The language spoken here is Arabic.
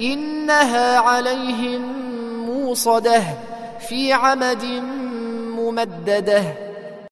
إنها عليهم موصدة في عمد ممددة.